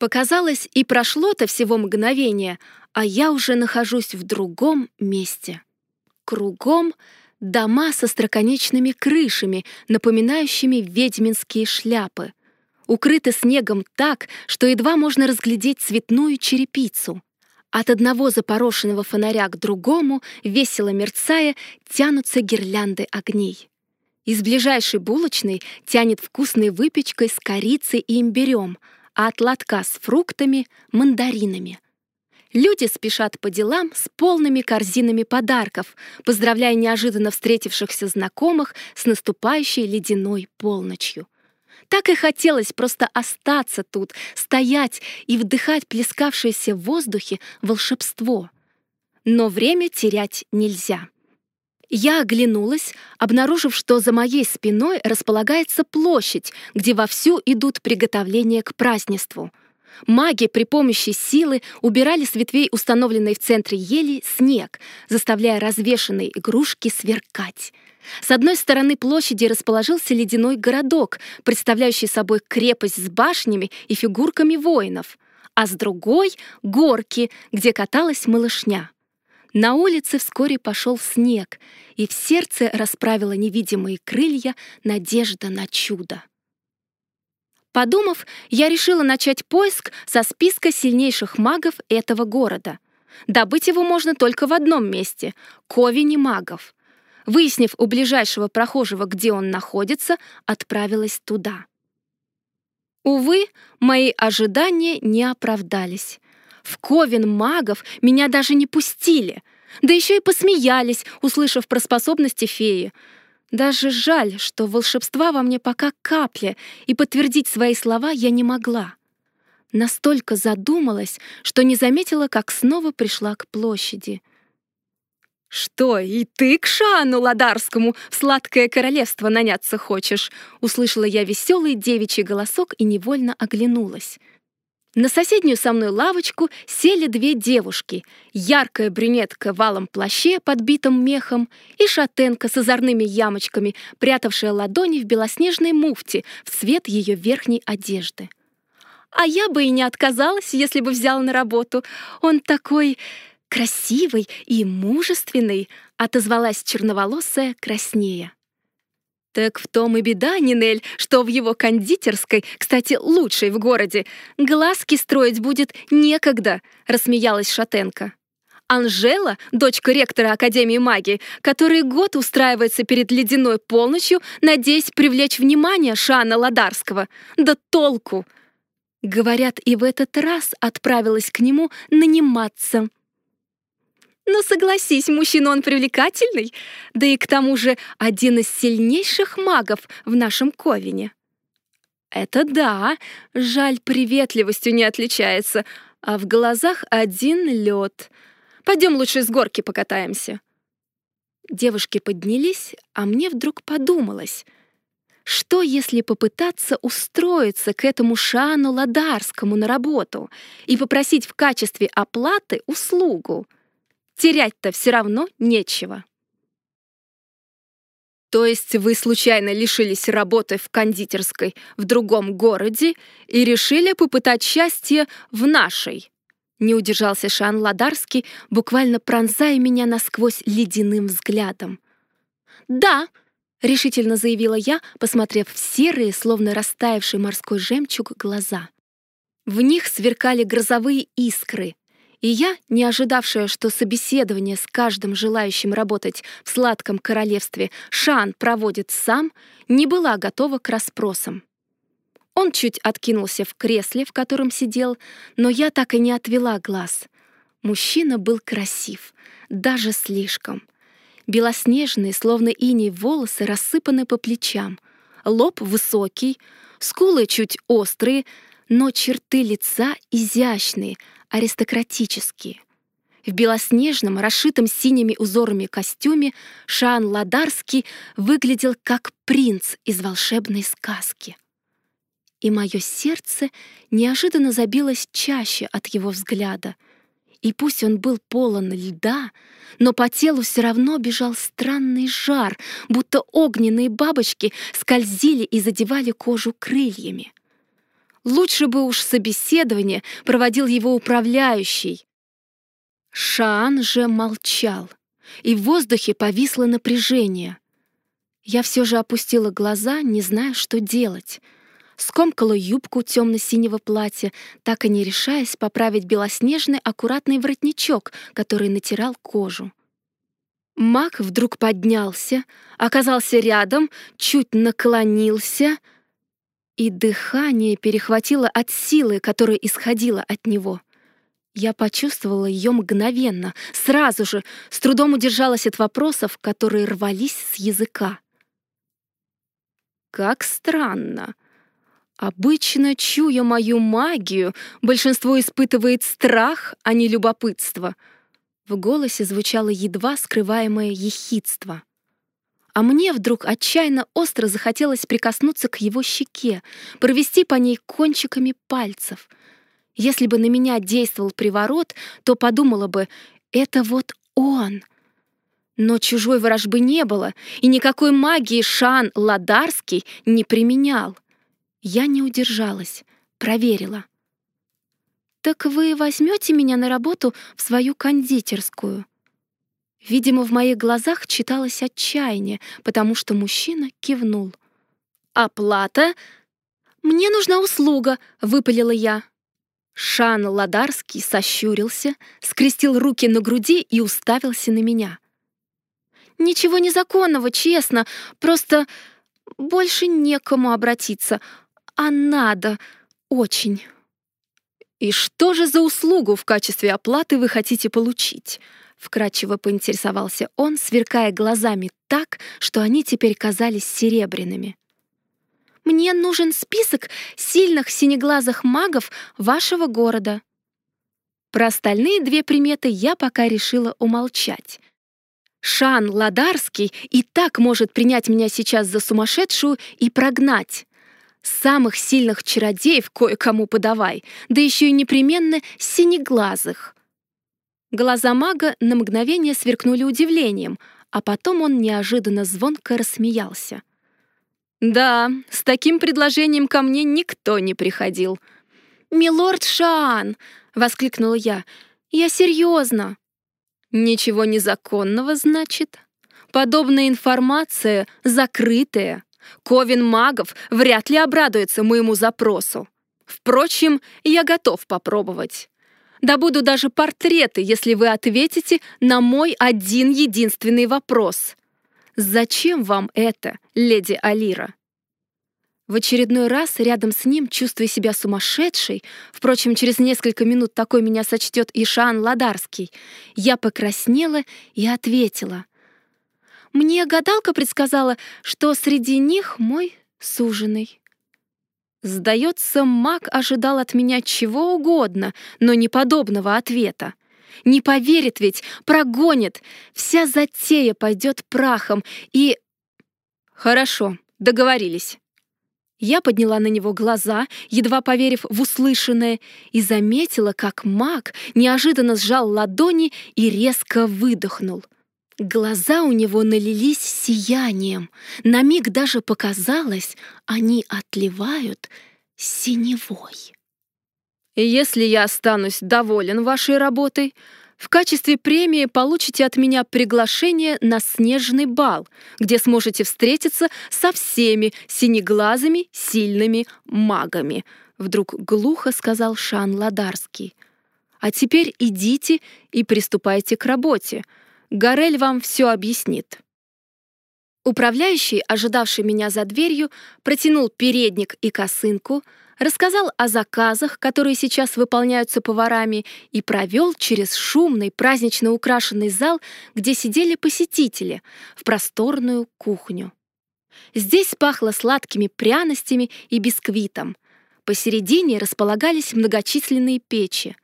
Показалось, и прошло-то всего мгновение, а я уже нахожусь в другом месте. Кругом дома со строконечными крышами, напоминающими ведьминские шляпы. Укрыты снегом так, что едва можно разглядеть цветную черепицу. От одного запорошенного фонаря к другому, весело мерцая, тянутся гирлянды огней. Из ближайшей булочной тянет вкусной выпечкой с корицей и имбирем — а от лотка с фруктами — мандаринами. Люди спешат по делам с полными корзинами подарков, поздравляя неожиданно встретившихся знакомых с наступающей ледяной полночью. Так и хотелось просто остаться тут, стоять и вдыхать плескавшееся в воздухе волшебство. Но время терять нельзя. Я оглянулась, обнаружив, что за моей спиной располагается площадь, где вовсю идут приготовления к празднеству. Маги при помощи силы убирали с ветвей установленной в центре ели снег, заставляя развешанные игрушки сверкать. С одной стороны площади расположился ледяной городок, представляющий собой крепость с башнями и фигурками воинов, а с другой — горки, где каталась малышня. На улице вскоре пошел снег, и в сердце расправила невидимые крылья надежда на чудо. Подумав, я решила начать поиск со списка сильнейших магов этого города. Добыть его можно только в одном месте — Ковине магов. Выяснив у ближайшего прохожего, где он находится, отправилась туда. Увы, мои ожидания не оправдались. В ковен магов меня даже не пустили, да еще и посмеялись, услышав про способности феи. Даже жаль, что волшебства во мне пока капля, и подтвердить свои слова я не могла. Настолько задумалась, что не заметила, как снова пришла к площади. «Что, и ты к Шану Ладарскому в сладкое королевство наняться хочешь?» Услышала я веселый девичий голосок и невольно оглянулась. На соседнюю со мной лавочку сели две девушки, яркая брюнетка в алом плаще, подбитом мехом, и шатенка с озорными ямочками, прятавшая ладони в белоснежной муфте в цвет ее верхней одежды. А я бы и не отказалась, если бы взял на работу. Он такой красивый и мужественный, отозвалась черноволосая краснея. Так в том и беда, Нинель, что в его кондитерской, кстати, лучшей в городе, глазки строить будет некогда, рассмеялась Шатенко. Анжела, дочка ректора Академии магии, который год устраивается перед ледяной полночью, надеясь привлечь внимание Шана Ладарского. Да толку! Говорят, и в этот раз отправилась к нему наниматься. Но согласись, мужчина он привлекательный, да и к тому же один из сильнейших магов в нашем Ковине. Это да, жаль, приветливостью не отличается, а в глазах один лед. Пойдем лучше с горки покатаемся. Девушки поднялись, а мне вдруг подумалось, что если попытаться устроиться к этому Шану Ладарскому на работу и попросить в качестве оплаты услугу — терять-то все равно нечего. То есть вы случайно лишились работы в кондитерской в другом городе и решили попытать счастье в нашей? Не удержался Шан Ладарский, буквально пронзая меня насквозь ледяным взглядом. «Да», — решительно заявила я, посмотрев в серые, словно растаявший морской жемчуг, глаза. В них сверкали грозовые искры, и я, не ожидавшая, что собеседование с каждым желающим работать в сладком королевстве Шан проводит сам, не была готова к расспросам. Он чуть откинулся в кресле, в котором сидел, но я так и не отвела глаз. Мужчина был красив, даже слишком. Белоснежные, словно иней, волосы рассыпаны по плечам, лоб высокий, скулы чуть острые, но черты лица изящные, аристократические. В белоснежном, расшитом синими узорами костюме Шан Ладарский выглядел как принц из волшебной сказки. И мое сердце неожиданно забилось чаще от его взгляда. И пусть он был полон льда, но по телу все равно бежал странный жар, будто огненные бабочки скользили и задевали кожу крыльями. Лучше бы уж собеседование проводил его управляющий. Шаан же молчал, и в воздухе повисло напряжение. Я все же опустила глаза, не зная, что делать. Скомкала юбку темно-синего платья, так и не решаясь поправить белоснежный аккуратный воротничок, который натирал кожу. Маг вдруг поднялся, оказался рядом, чуть наклонился, и дыхание перехватило от силы, которая исходила от него. Я почувствовала ее мгновенно, сразу же, с трудом удержалась от вопросов, которые рвались с языка. Как странно. Обычно, чуя мою магию, большинство испытывает страх, а не любопытство. В голосе звучало едва скрываемое ехидство. А мне вдруг отчаянно остро захотелось прикоснуться к его щеке, провести по ней кончиками пальцев. Если бы на меня действовал приворот, то подумала бы, это вот он — но чужой ворожбы не было, и никакой магии Шан Ладарский не применял. Я не удержалась, проверила. «Так вы возьмете меня на работу в свою кондитерскую?» Видимо, в моих глазах читалось отчаяние, потому что мужчина кивнул. «Оплата?» «Мне нужна услуга», — выпалила я. Шан Ладарский сощурился, скрестил руки на груди и уставился на меня — Ничего незаконного, честно. Просто больше некому обратиться. А надо. Очень. «И что же за услугу в качестве оплаты вы хотите получить?» Вкратчиво поинтересовался он, сверкая глазами так, что они теперь казались серебряными. «Мне нужен список сильных синеглазых магов вашего города». Про остальные две приметы я пока решила умолчать. Шан Ладарский и так может принять меня сейчас за сумасшедшую и прогнать. Самых сильных чародеев кое-кому подавай, да еще и непременно синеглазых. Глаза мага на мгновение сверкнули удивлением, а потом он неожиданно звонко рассмеялся. «Да, с таким предложением ко мне никто не приходил». «Милорд Шан!» — воскликнула я. «Я серьезно!» Ничего незаконного, значит? Подобная информация закрытая. Ковен магов вряд ли обрадуется моему запросу. Впрочем, я готов попробовать. Добуду даже портреты, если вы ответите на мой один единственный вопрос. Зачем вам это, леди Алира? В очередной раз рядом с ним, чувствуя себя сумасшедшей, впрочем, через несколько минут такой меня сочтет и Шан Ладарский, я покраснела и ответила. «Мне гадалка предсказала, что среди них мой суженый». Сдается, маг ожидал от меня чего угодно, но не подобного ответа. Не поверит ведь, прогонит, вся затея пойдет прахом и... Хорошо, договорились. Я подняла на него глаза, едва поверив в услышанное, и заметила, как маг неожиданно сжал ладони и резко выдохнул. Глаза у него налились сиянием. На миг даже показалось, они отливают синевой. «Если я останусь доволен вашей работой, в качестве премии получите от меня приглашение на снежный бал, где сможете встретиться со всеми синеглазыми сильными магами», вдруг глухо сказал Шан Ладарский. «А теперь идите и приступайте к работе. Горель вам все объяснит». Управляющий, ожидавший меня за дверью, протянул передник и косынку, рассказал о заказах, которые сейчас выполняются поварами, и провел через шумный, празднично украшенный зал, где сидели посетители, в просторную кухню. Здесь пахло сладкими пряностями и бисквитом. Посередине располагались многочисленные печи.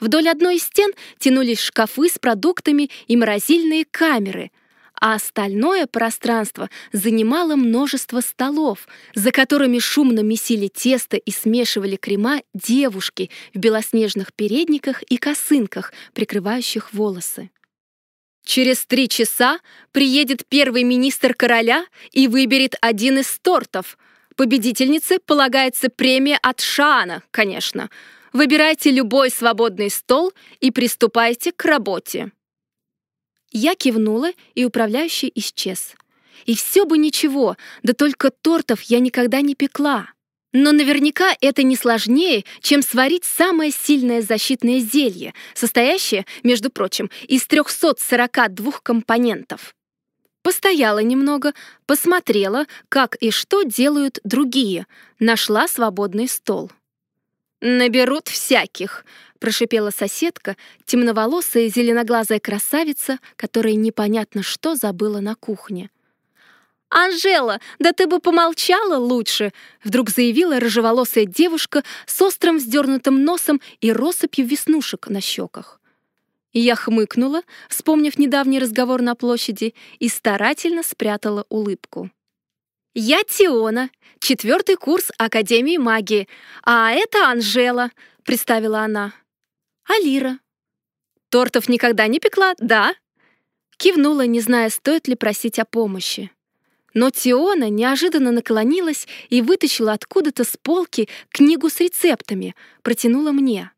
Вдоль одной из стен тянулись шкафы с продуктами и морозильные камеры — а остальное пространство занимало множество столов, за которыми шумно месили тесто и смешивали крема девушки в белоснежных передниках и косынках, прикрывающих волосы. Через три часа приедет первый министр короля и выберет один из тортов, Победительнице полагается премия от Шана, конечно. Выбирайте любой свободный стол и приступайте к работе. Я кивнула, и управляющий исчез. И все бы ничего, да только тортов я никогда не пекла. Но наверняка это не сложнее, чем сварить самое сильное защитное зелье, состоящее, между прочим, из 342 компонентов. Постояла немного, посмотрела, как и что делают другие, нашла свободный стол. «Наберут всяких», — прошипела соседка, темноволосая зеленоглазая красавица, которая непонятно что забыла на кухне. «Анжела, да ты бы помолчала лучше!» Вдруг заявила рыжеволосая девушка с острым вздернутым носом и россыпью веснушек на щеках. Я хмыкнула, вспомнив недавний разговор на площади, и старательно спрятала улыбку. «Я Тиона, четвертый курс Академии магии, а это Анжела», — представила она. «Алира». «Тортов никогда не пекла, да?» Кивнула, не зная, стоит ли просить о помощи. Но Тиона неожиданно наклонилась и вытащила откуда-то с полки книгу с рецептами, протянула мне.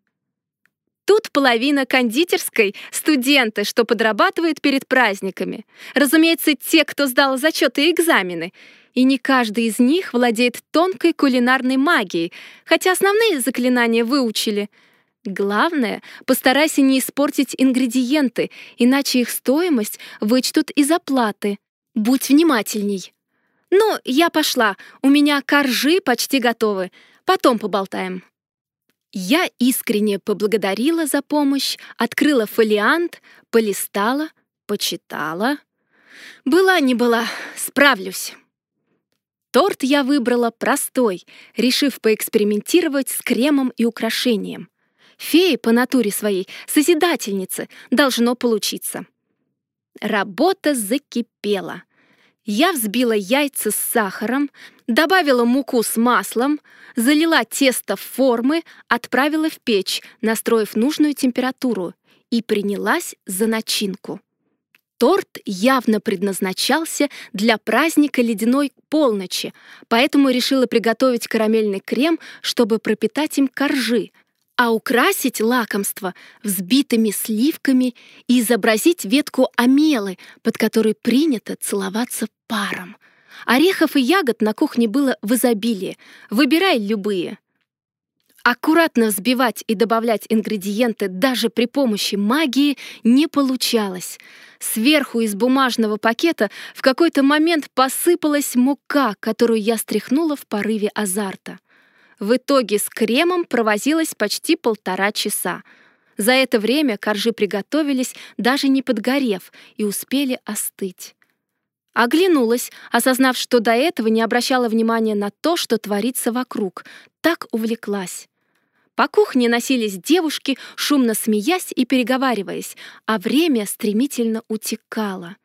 Тут половина кондитерской — студенты, что подрабатывают перед праздниками. Разумеется, те, кто сдал зачеты и экзамены. И не каждый из них владеет тонкой кулинарной магией, хотя основные заклинания выучили. Главное, постарайся не испортить ингредиенты, иначе их стоимость вычтут из оплаты. Будь внимательней. Ну, я пошла, у меня коржи почти готовы. Потом поболтаем. Я искренне поблагодарила за помощь, открыла фолиант, полистала, почитала. Была не была, справлюсь. Торт я выбрала простой, решив поэкспериментировать с кремом и украшением. Феи по натуре своей, созидательницы, должно получиться. Работа закипела. Я взбила яйца с сахаром, добавила муку с маслом, залила тесто в формы, отправила в печь, настроив нужную температуру, и принялась за начинку. Торт явно предназначался для праздника ледяной полночи, поэтому решила приготовить карамельный крем, чтобы пропитать им коржи, а украсить лакомство взбитыми сливками и изобразить ветку амелы, под которой принято целоваться паром. Орехов и ягод на кухне было в изобилии. Выбирай любые. Аккуратно взбивать и добавлять ингредиенты даже при помощи магии не получалось. Сверху из бумажного пакета в какой-то момент посыпалась мука, которую я стряхнула в порыве азарта. В итоге с кремом провозилась почти полтора часа. За это время коржи приготовились, даже не подгорев, и успели остыть. Оглянулась, осознав, что до этого не обращала внимания на то, что творится вокруг. Так увлеклась. По кухне носились девушки, шумно смеясь и переговариваясь, а время стремительно утекало.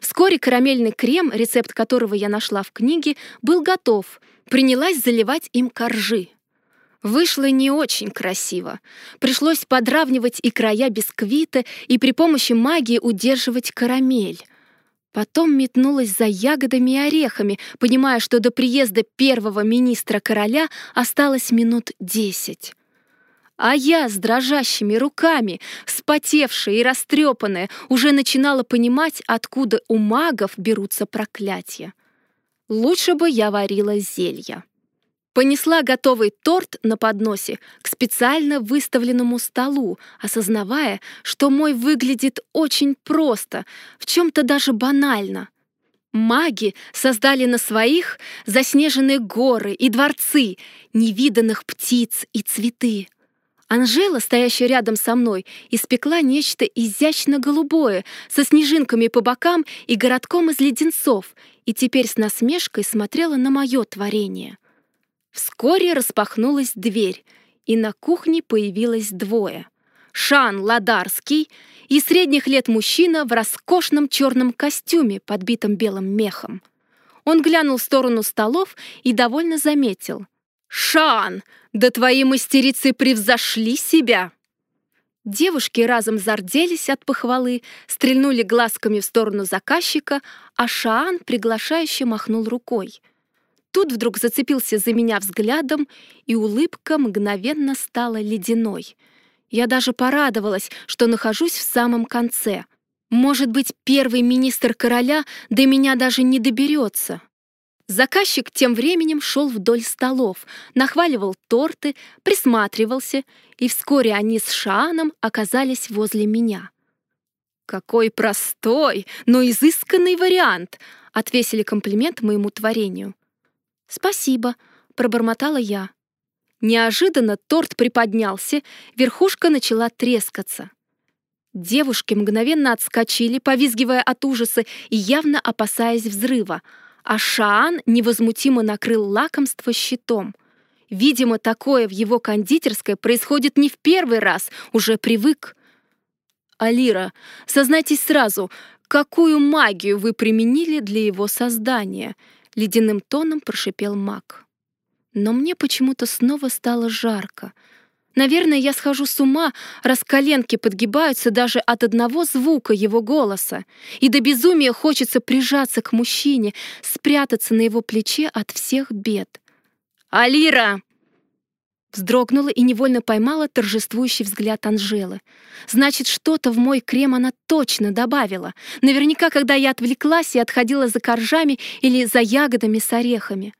Вскоре карамельный крем, рецепт которого я нашла в книге, был готов, принялась заливать им коржи. Вышло не очень красиво. Пришлось подравнивать и края бисквита и при помощи магии удерживать карамель. Потом метнулась за ягодами и орехами, понимая, что до приезда первого министра короля осталось минут десять. А я с дрожащими руками, вспотевшая и растрепанная, уже начинала понимать, откуда у магов берутся проклятия. Лучше бы я варила зелья. Понесла готовый торт на подносе к специально выставленному столу, осознавая, что мой выглядит очень просто, в чем-то даже банально. Маги создали на своих заснеженные горы и дворцы, невиданных птиц и цветы. Анжела, стоящая рядом со мной, испекла нечто изящно-голубое, со снежинками по бокам и городком из леденцов, и теперь с насмешкой смотрела на мое творение. Вскоре распахнулась дверь, и на кухне появилось двое. Шан Ладарский и средних лет мужчина в роскошном черном костюме, подбитом белым мехом. Он глянул в сторону столов и довольно заметил. «Шан, да твои мастерицы превзошли себя!» Девушки разом зарделись от похвалы, стрельнули глазками в сторону заказчика, а Шаан приглашающе махнул рукой. тут вдруг зацепился за меня взглядом, и улыбка мгновенно стала ледяной. Я даже порадовалась, что нахожусь в самом конце. Может быть, первый министр короля до меня даже не доберется. Заказчик тем временем шел вдоль столов, нахваливал торты, присматривался, и вскоре они с Шааном оказались возле меня. «Какой простой, но изысканный вариант!» — отвесили комплимент моему творению. «Спасибо», — пробормотала я. Неожиданно торт приподнялся, верхушка начала трескаться. Девушки мгновенно отскочили, повизгивая от ужаса и явно опасаясь взрыва — а Шаан невозмутимо накрыл лакомство щитом. Видимо, такое в его кондитерской происходит не в первый раз, уже привык. «Алира, сознайтесь сразу, какую магию вы применили для его создания?» — ледяным тоном прошипел маг. Но мне почему-то снова стало жарко — Наверное, я схожу с ума, раз коленки подгибаются даже от одного звука его голоса. И до безумия хочется прижаться к мужчине, спрятаться на его плече от всех бед. «Алира!» Вздрогнула и невольно поймала торжествующий взгляд Анжелы. Значит, что-то в мой крем она точно добавила. Наверняка, когда я отвлеклась и отходила за коржами или за ягодами с орехами.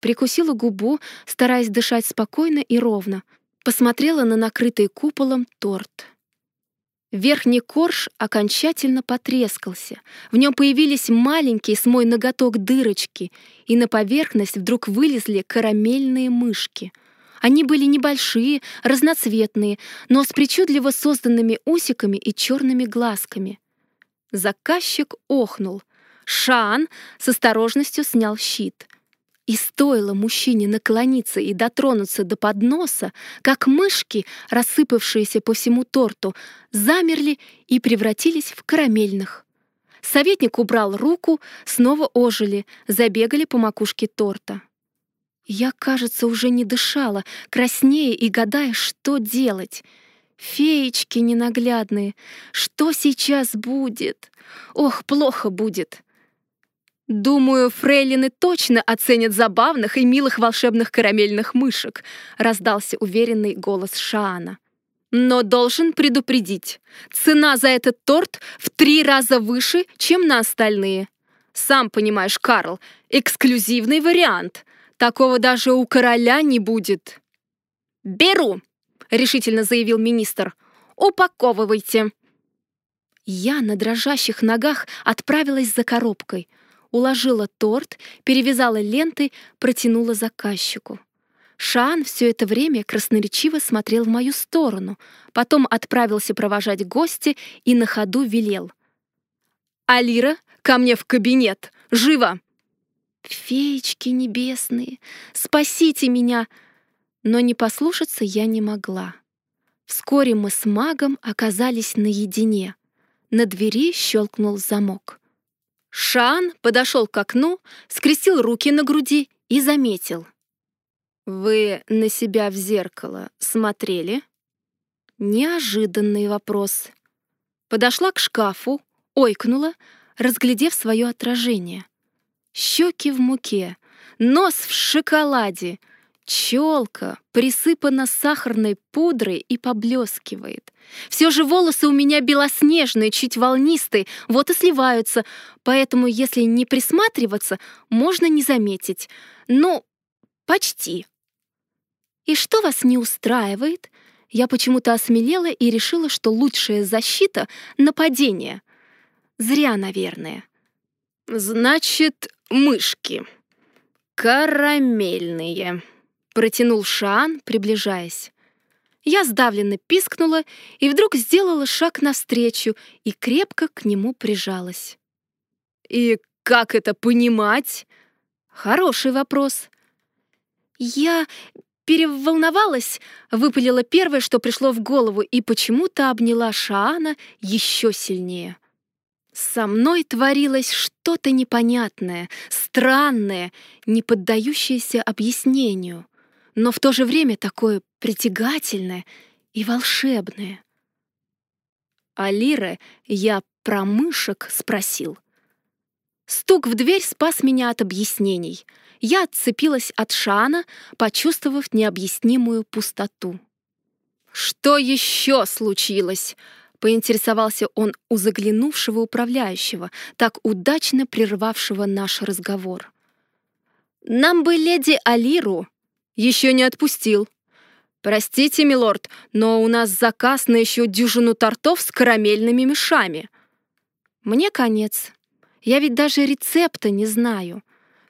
Прикусила губу, стараясь дышать спокойно и ровно — посмотрела на накрытый куполом торт. Верхний корж окончательно потрескался. В нем появились маленькие с мой ноготок дырочки, и на поверхность вдруг вылезли карамельные мышки. Они были небольшие, разноцветные, но с причудливо созданными усиками и черными глазками. Заказчик охнул. Шан с осторожностью снял щит. И стоило мужчине наклониться и дотронуться до подноса, как мышки, рассыпавшиеся по всему торту, замерли и превратились в карамельных. Советник убрал руку, снова ожили, забегали по макушке торта. Я, кажется, уже не дышала, краснее и гадая, что делать. Феечки ненаглядные, что сейчас будет? Ох, плохо будет. «Думаю, фрейлины точно оценят забавных и милых волшебных карамельных мышек», раздался уверенный голос Шаана. «Но должен предупредить, цена за этот торт в три раза выше, чем на остальные. Сам понимаешь, Карл, эксклюзивный вариант. Такого даже у короля не будет». «Беру», — решительно заявил министр. «Упаковывайте». Я на дрожащих ногах отправилась за коробкой — уложила торт, перевязала лентой, протянула заказчику. Шан все это время красноречиво смотрел в мою сторону, потом отправился провожать гостя и на ходу велел. «Алира, ко мне в кабинет! Живо!» «Феечки небесные, спасите меня!» Но не послушаться я не могла. Вскоре мы с магом оказались наедине. На двери щелкнул замок. Шан подошел к окну, скрестил руки на груди и заметил. «Вы на себя в зеркало смотрели?» Неожиданный вопрос. Подошла к шкафу, ойкнула, разглядев свое отражение. Щеки в муке, нос в шоколаде — Челка присыпана сахарной пудрой и поблескивает. Все же волосы у меня белоснежные, чуть волнистые, вот и сливаются, поэтому, если не присматриваться, можно не заметить. Ну, почти. И что вас не устраивает? Я почему-то осмелела и решила, что лучшая защита — нападение. Зря, наверное. Значит, мышки. Карамельные протянул Шаан, приближаясь. Я сдавленно пискнула и вдруг сделала шаг навстречу и крепко к нему прижалась. «И как это понимать?» «Хороший вопрос». «Я переволновалась», — выпалила первое, что пришло в голову, и почему-то обняла Шаана еще сильнее. Со мной творилось что-то непонятное, странное, не поддающееся объяснению но в то же время такое притягательное и волшебное. А я про мышек спросил. Стук в дверь спас меня от объяснений. Я отцепилась от Шана, почувствовав необъяснимую пустоту. «Что еще случилось?» — поинтересовался он у заглянувшего управляющего, так удачно прервавшего наш разговор. «Нам бы леди Алиру». «Еще не отпустил». «Простите, милорд, но у нас заказ на еще дюжину тортов с карамельными мешами». «Мне конец. Я ведь даже рецепта не знаю».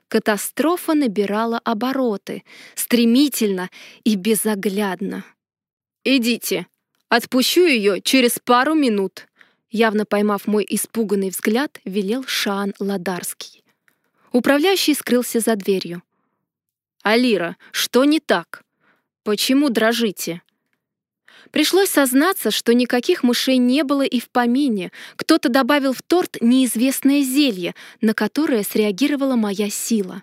Катастрофа набирала обороты, стремительно и безоглядно. «Идите, отпущу ее через пару минут», явно поймав мой испуганный взгляд, велел Шаан Ладарский. Управляющий скрылся за дверью. «Алира, что не так? Почему дрожите?» Пришлось сознаться, что никаких мышей не было и в помине. Кто-то добавил в торт неизвестное зелье, на которое среагировала моя сила.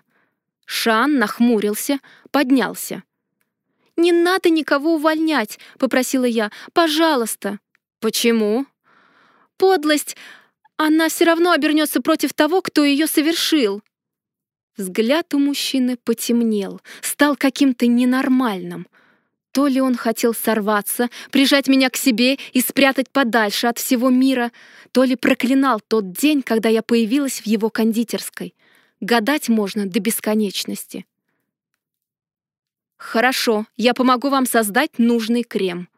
Шан нахмурился, поднялся. «Не надо никого увольнять», — попросила я. «Пожалуйста». «Почему?» «Подлость! Она все равно обернется против того, кто ее совершил». Взгляд у мужчины потемнел, стал каким-то ненормальным. То ли он хотел сорваться, прижать меня к себе и спрятать подальше от всего мира, то ли проклинал тот день, когда я появилась в его кондитерской. Гадать можно до бесконечности. «Хорошо, я помогу вам создать нужный крем».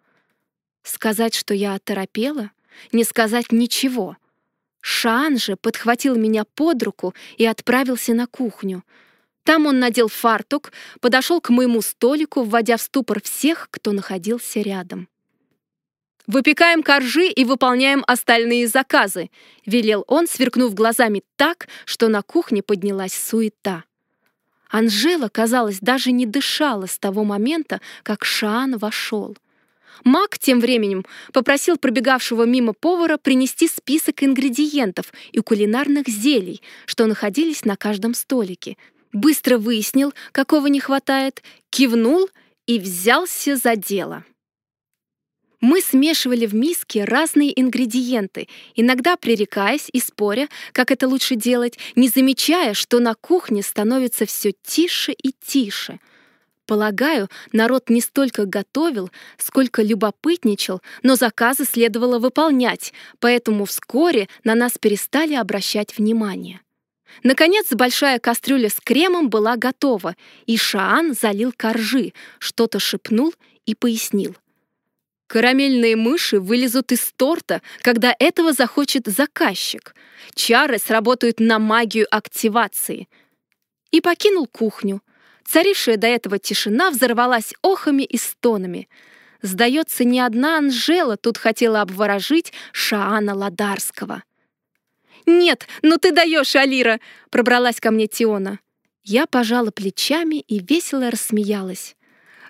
Сказать, что я оторопела? Не сказать ничего. Шаан же подхватил меня под руку и отправился на кухню. Там он надел фартук, подошел к моему столику, вводя в ступор всех, кто находился рядом. «Выпекаем коржи и выполняем остальные заказы», — велел он, сверкнув глазами так, что на кухне поднялась суета. Анжела, казалось, даже не дышала с того момента, как Шаан вошел. Мак тем временем попросил пробегавшего мимо повара принести список ингредиентов и кулинарных зелий, что находились на каждом столике. Быстро выяснил, какого не хватает, кивнул и взялся за дело. Мы смешивали в миске разные ингредиенты, иногда пререкаясь и споря, как это лучше делать, не замечая, что на кухне становится все тише и тише. Полагаю, народ не столько готовил, сколько любопытничал, но заказы следовало выполнять, поэтому вскоре на нас перестали обращать внимание. Наконец, большая кастрюля с кремом была готова, и Шаан залил коржи, что-то шепнул и пояснил. Карамельные мыши вылезут из торта, когда этого захочет заказчик. Чары сработают на магию активации. И покинул кухню. Царившая до этого тишина взорвалась охами и стонами. Сдается, ни одна Анжела тут хотела обворожить Шаана Ладарского. «Нет, ну ты даешь, Алира!» — пробралась ко мне Тиона. Я пожала плечами и весело рассмеялась.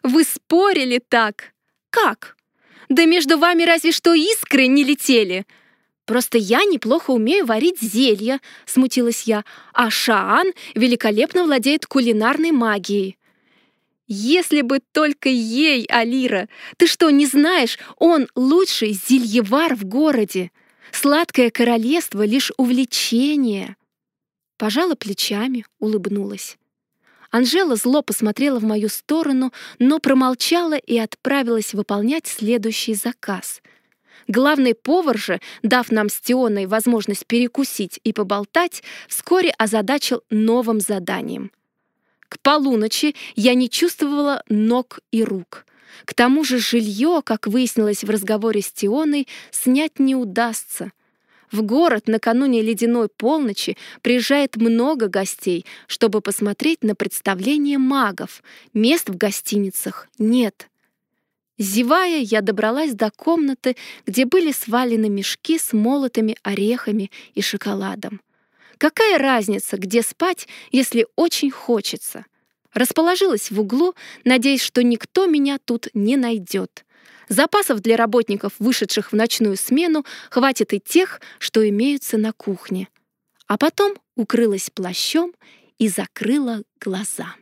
«Вы спорили так?» «Как?» Да между вами разве что искры не летели. Просто я неплохо умею варить зелья, смутилась я, а Шаан великолепно владеет кулинарной магией. Если бы только ей, Алира! Ты что, не знаешь, он лучший зельевар в городе. Сладкое королевство — лишь увлечение. Пожала плечами, улыбнулась. Анжела зло посмотрела в мою сторону, но промолчала и отправилась выполнять следующий заказ. Главный повар же, дав нам с Тионой возможность перекусить и поболтать, вскоре озадачил новым заданием. К полуночи я не чувствовала ног и рук. К тому же жилье, как выяснилось в разговоре с Тионой, снять не удастся — в город накануне ледяной полночи приезжает много гостей, чтобы посмотреть на представление магов. Мест в гостиницах нет. Зевая, я добралась до комнаты, где были свалены мешки с молотыми орехами и шоколадом. Какая разница, где спать, если очень хочется? Расположилась в углу, надеясь, что никто меня тут не найдет. Запасов для работников, вышедших в ночную смену, хватит и тех, что имеются на кухне. А потом укрылась плащом и закрыла глаза.